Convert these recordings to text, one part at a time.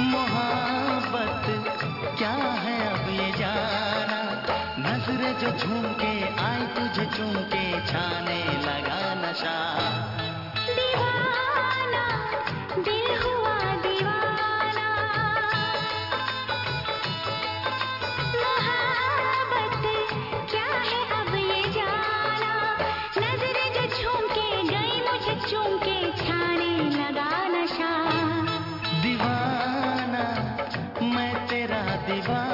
मोहब्बत क्या है अब ये जाना? नज़र जो झूम के मैं तेरा दीवाना।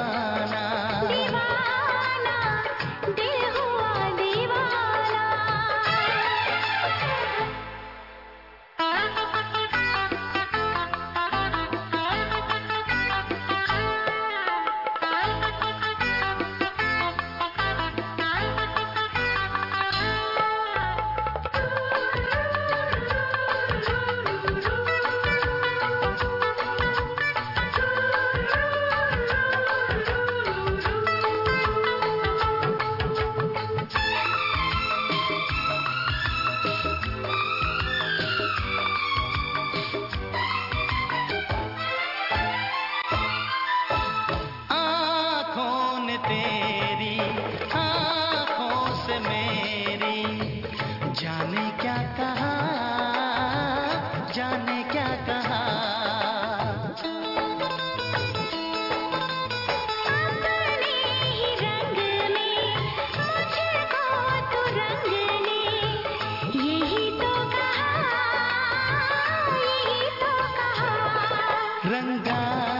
रंगा